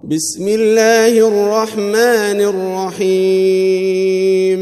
بسم الله الرحمن الرحيم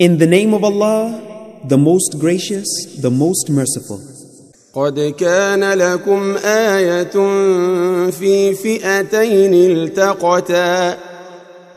In the name of Allah, the most gracious, the most merciful. قد كان لكم آية في فئتين التقتا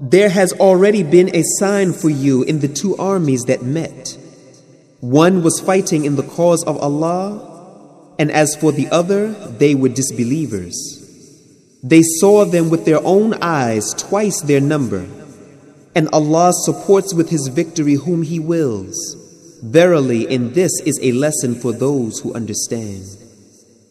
There has already been a sign for you in the two armies that met. One was fighting in the cause of Allah, and as for the other, they were disbelievers. They saw them with their own eyes twice their number, and Allah supports with His victory whom He wills. Verily, in this is a lesson for those who understand.